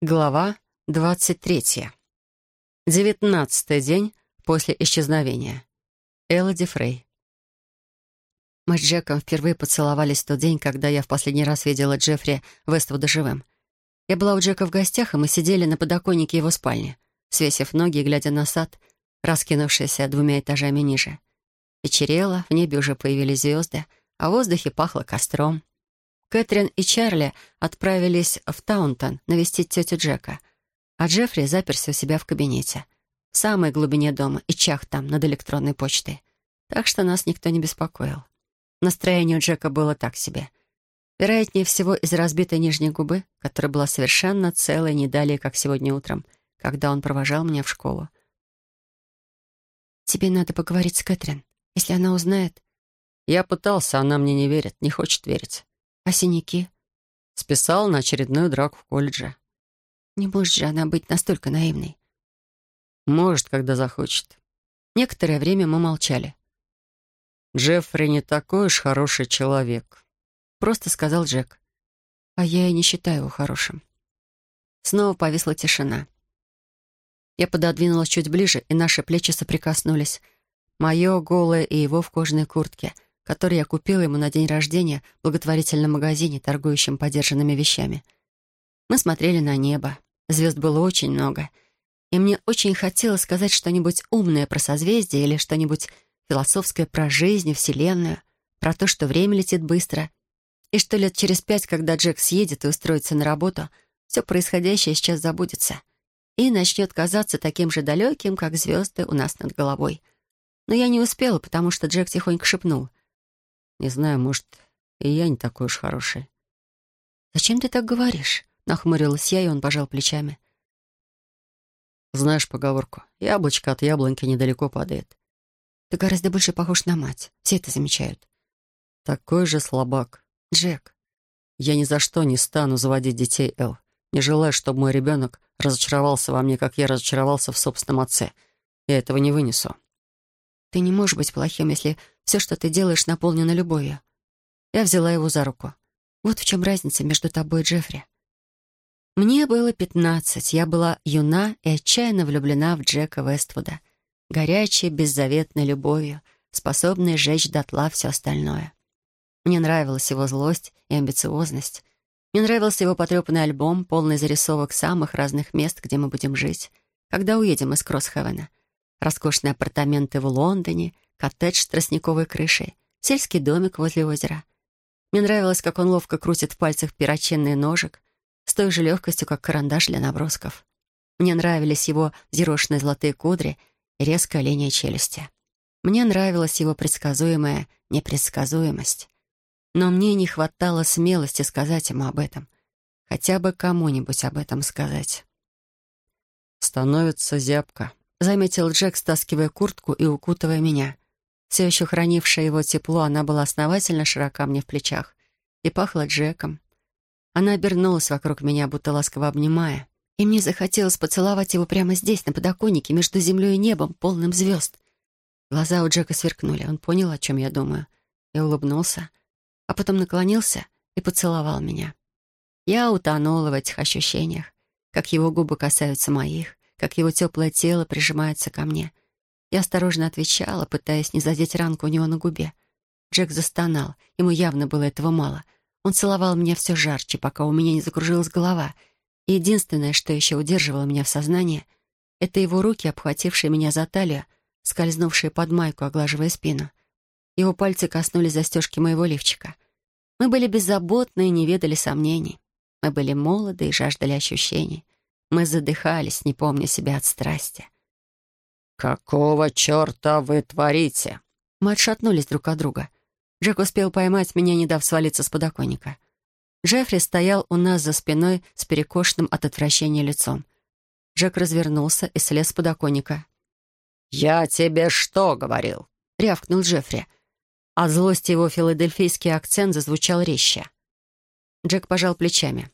Глава двадцать третья. Девятнадцатый день после исчезновения. Элоди Фрей. Мы с Джеком впервые поцеловались в тот день, когда я в последний раз видела Джеффри Вествуда живым. Я была у Джека в гостях, и мы сидели на подоконнике его спальни, свесив ноги и глядя на сад, раскинувшийся двумя этажами ниже. Вечерело, в небе уже появились звезды, а в воздухе пахло костром. Кэтрин и Чарли отправились в Таунтон навестить тетю Джека, а Джеффри заперся у себя в кабинете, в самой глубине дома и чах там, над электронной почтой. Так что нас никто не беспокоил. Настроение у Джека было так себе. Вероятнее всего, из разбитой нижней губы, которая была совершенно целой не далее, как сегодня утром, когда он провожал меня в школу. «Тебе надо поговорить с Кэтрин. Если она узнает...» «Я пытался, она мне не верит, не хочет верить». А синяки? Списал на очередную драку в колледже. Не может же она быть настолько наивной. Может, когда захочет. Некоторое время мы молчали. «Джеффри не такой уж хороший человек», — просто сказал Джек. «А я и не считаю его хорошим». Снова повисла тишина. Я пододвинулась чуть ближе, и наши плечи соприкоснулись. Мое голое и его в кожаной куртке — который я купила ему на день рождения в благотворительном магазине, торгующем подержанными вещами. Мы смотрели на небо. Звезд было очень много. И мне очень хотелось сказать что-нибудь умное про созвездие или что-нибудь философское про жизнь и Вселенную, про то, что время летит быстро, и что лет через пять, когда Джек съедет и устроится на работу, все происходящее сейчас забудется и начнет казаться таким же далеким, как звезды у нас над головой. Но я не успела, потому что Джек тихонько шепнул. Не знаю, может, и я не такой уж хороший. «Зачем ты так говоришь?» — нахмурилась я, и он пожал плечами. «Знаешь поговорку, яблочко от яблоньки недалеко падает». «Ты гораздо больше похож на мать. Все это замечают». «Такой же слабак. Джек». «Я ни за что не стану заводить детей, Эл. Не желаю, чтобы мой ребенок разочаровался во мне, как я разочаровался в собственном отце. Я этого не вынесу». «Ты не можешь быть плохим, если все, что ты делаешь, наполнено любовью. Я взяла его за руку. Вот в чем разница между тобой и Джеффри. Мне было пятнадцать, я была юна и отчаянно влюблена в Джека Вествуда. Горячей, беззаветной любовью, способной сжечь дотла все остальное. Мне нравилась его злость и амбициозность. Мне нравился его потрепанный альбом, полный зарисовок самых разных мест, где мы будем жить, когда уедем из Кроссхевена. Роскошные апартаменты в Лондоне — коттедж с тростниковой крышей, сельский домик возле озера. Мне нравилось, как он ловко крутит в пальцах перочинный ножик с той же легкостью, как карандаш для набросков. Мне нравились его зерошенные золотые кудри и резкая линия челюсти. Мне нравилась его предсказуемая непредсказуемость. Но мне не хватало смелости сказать ему об этом. Хотя бы кому-нибудь об этом сказать. «Становится зябко», — заметил Джек, стаскивая куртку и укутывая меня. Все еще хранившее его тепло, она была основательно широка мне в плечах и пахла Джеком. Она обернулась вокруг меня, будто ласково обнимая, и мне захотелось поцеловать его прямо здесь, на подоконнике, между землей и небом, полным звезд. Глаза у Джека сверкнули, он понял, о чем я думаю, и улыбнулся, а потом наклонился и поцеловал меня. Я утонула в этих ощущениях, как его губы касаются моих, как его теплое тело прижимается ко мне — я осторожно отвечала, пытаясь не задеть ранку у него на губе. Джек застонал. Ему явно было этого мало. Он целовал меня все жарче, пока у меня не закружилась голова. И единственное, что еще удерживало меня в сознании, это его руки, обхватившие меня за талию, скользнувшие под майку, оглаживая спину. Его пальцы коснулись застежки моего лифчика. Мы были беззаботны и не ведали сомнений. Мы были молоды и жаждали ощущений. Мы задыхались, не помня себя от страсти. «Какого черта вы творите?» Мы отшатнулись друг от друга. Джек успел поймать меня, не дав свалиться с подоконника. Джеффри стоял у нас за спиной с перекошенным от отвращения лицом. Джек развернулся и слез с подоконника. «Я тебе что говорил?» — рявкнул Джеффри. От злости его филадельфийский акцент зазвучал резче. Джек пожал плечами.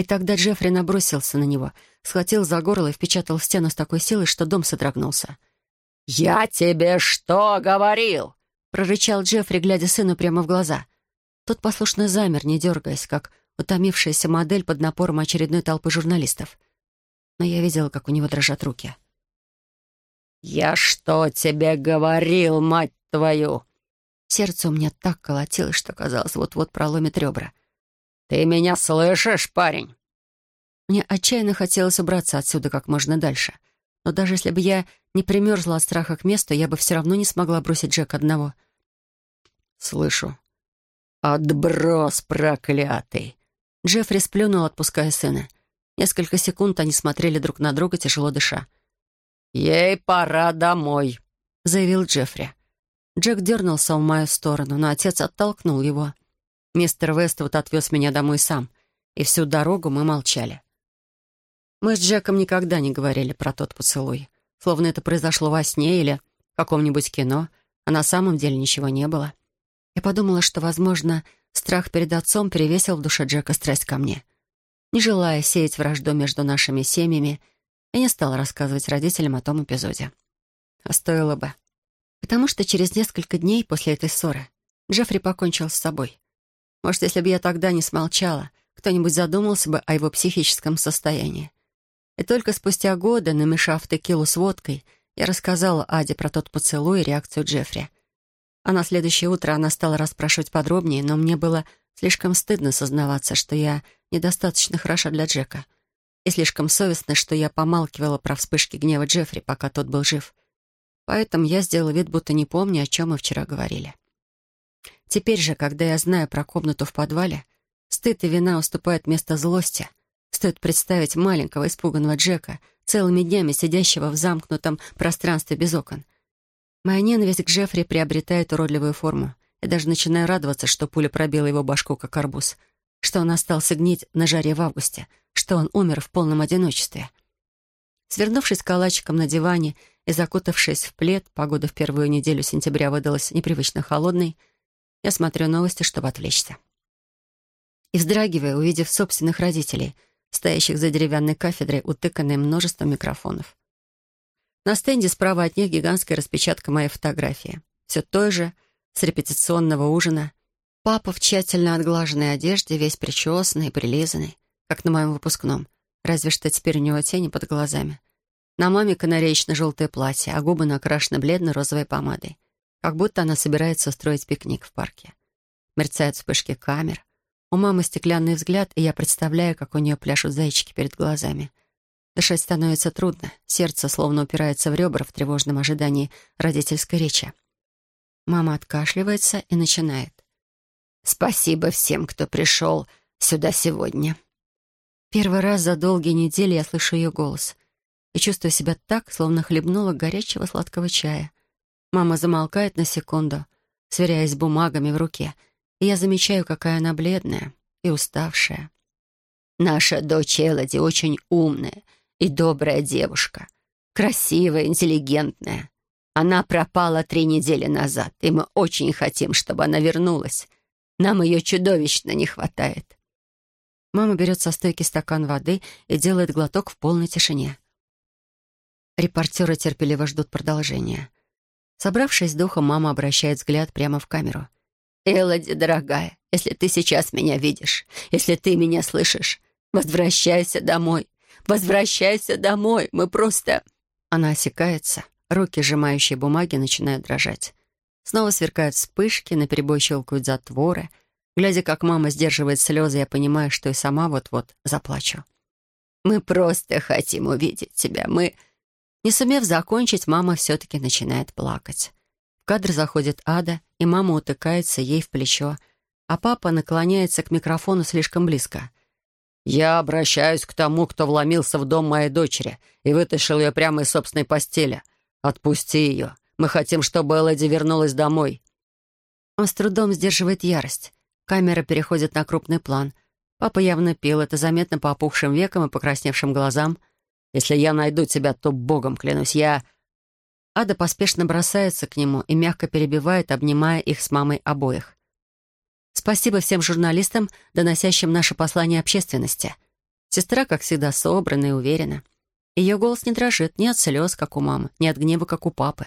И тогда Джеффри набросился на него, схватил за горло и впечатал в стену с такой силой, что дом содрогнулся. «Я тебе что говорил?» — прорычал Джеффри, глядя сыну прямо в глаза. Тот послушно замер, не дергаясь, как утомившаяся модель под напором очередной толпы журналистов. Но я видела, как у него дрожат руки. «Я что тебе говорил, мать твою?» Сердце у меня так колотилось, что казалось, вот-вот проломит ребра. «Ты меня слышишь, парень?» Мне отчаянно хотелось убраться отсюда как можно дальше. Но даже если бы я не примерзла от страха к месту, я бы все равно не смогла бросить Джека одного. «Слышу». «Отброс проклятый!» Джеффри сплюнул, отпуская сына. Несколько секунд они смотрели друг на друга, тяжело дыша. «Ей пора домой», — заявил Джеффри. Джек дернулся в мою сторону, но отец оттолкнул его. Мистер Вествуд отвез меня домой сам, и всю дорогу мы молчали. Мы с Джеком никогда не говорили про тот поцелуй, словно это произошло во сне или в каком-нибудь кино, а на самом деле ничего не было. Я подумала, что, возможно, страх перед отцом перевесил в душе Джека страсть ко мне. Не желая сеять вражду между нашими семьями, я не стала рассказывать родителям о том эпизоде. А стоило бы. Потому что через несколько дней после этой ссоры Джеффри покончил с собой. Может, если бы я тогда не смолчала, кто-нибудь задумался бы о его психическом состоянии. И только спустя годы, намешав текилу с водкой, я рассказала Аде про тот поцелуй и реакцию Джеффри. А на следующее утро она стала расспрашивать подробнее, но мне было слишком стыдно сознаваться, что я недостаточно хороша для Джека — и слишком совестно, что я помалкивала про вспышки гнева Джеффри, пока тот был жив. Поэтому я сделала вид, будто не помню, о чем мы вчера говорили. Теперь же, когда я знаю про комнату в подвале, стыд и вина уступают место злости. Стоит представить маленького испуганного Джека, целыми днями сидящего в замкнутом пространстве без окон. Моя ненависть к Джеффри приобретает уродливую форму. Я даже начинаю радоваться, что пуля пробила его башку, как арбуз — что он остался гнить на жаре в августе, что он умер в полном одиночестве. Свернувшись калачиком на диване и закутавшись в плед, погода в первую неделю сентября выдалась непривычно холодной, я смотрю новости, чтобы отвлечься. И вздрагивая, увидев собственных родителей, стоящих за деревянной кафедрой, утыканной множеством микрофонов. На стенде справа от них гигантская распечатка моей фотографии. Все той же, с репетиционного ужина, Папа в тщательно отглаженной одежде, весь причесанный прилизанный, как на моем выпускном, разве что теперь у него тени под глазами. На маме канареечно-желтое платье, а губы накрашены бледно-розовой помадой, как будто она собирается устроить пикник в парке. Мерцают вспышки камер. У мамы стеклянный взгляд, и я представляю, как у нее пляшут зайчики перед глазами. Дышать становится трудно, сердце словно упирается в ребра в тревожном ожидании родительской речи. Мама откашливается и начинает. Спасибо всем, кто пришел сюда сегодня. Первый раз за долгие недели я слышу ее голос и чувствую себя так, словно хлебнула горячего сладкого чая. Мама замолкает на секунду, сверяясь с бумагами в руке, и я замечаю, какая она бледная и уставшая. Наша дочь Элоди очень умная и добрая девушка, красивая, интеллигентная. Она пропала три недели назад, и мы очень хотим, чтобы она вернулась. Нам ее чудовищно не хватает». Мама берет со стойки стакан воды и делает глоток в полной тишине. Репортеры терпеливо ждут продолжения. Собравшись с духом, мама обращает взгляд прямо в камеру. «Элоди, дорогая, если ты сейчас меня видишь, если ты меня слышишь, возвращайся домой, возвращайся домой, мы просто...» Она осекается, руки, сжимающие бумаги, начинают дрожать. Снова сверкают вспышки, наперебой щелкают затворы. Глядя, как мама сдерживает слезы, я понимаю, что и сама вот-вот заплачу. «Мы просто хотим увидеть тебя. Мы...» Не сумев закончить, мама все-таки начинает плакать. В кадр заходит Ада, и мама утыкается ей в плечо, а папа наклоняется к микрофону слишком близко. «Я обращаюсь к тому, кто вломился в дом моей дочери и вытащил ее прямо из собственной постели. Отпусти ее. Мы хотим, чтобы Элоди вернулась домой». Он с трудом сдерживает ярость. Камера переходит на крупный план. Папа явно пил, это заметно по опухшим векам и покрасневшим глазам. «Если я найду тебя, то богом клянусь, я...» Ада поспешно бросается к нему и мягко перебивает, обнимая их с мамой обоих. Спасибо всем журналистам, доносящим наше послание общественности. Сестра, как всегда, собрана и уверена. Ее голос не дрожит ни от слез, как у мамы, ни от гнева, как у папы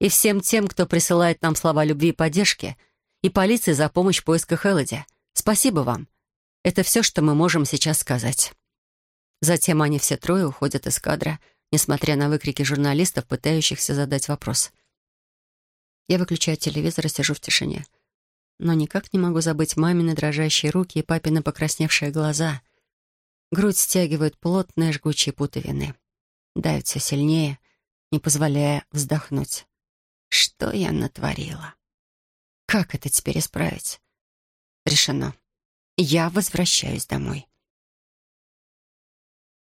и всем тем, кто присылает нам слова любви и поддержки, и полиции за помощь в поисках Элоди. Спасибо вам. Это все, что мы можем сейчас сказать. Затем они все трое уходят из кадра, несмотря на выкрики журналистов, пытающихся задать вопрос. Я выключаю телевизор и сижу в тишине. Но никак не могу забыть мамины дрожащие руки и папины покрасневшие глаза. Грудь стягивают плотные жгучие путовины. Давит все сильнее, не позволяя вздохнуть. Что я натворила? Как это теперь исправить? Решено. Я возвращаюсь домой.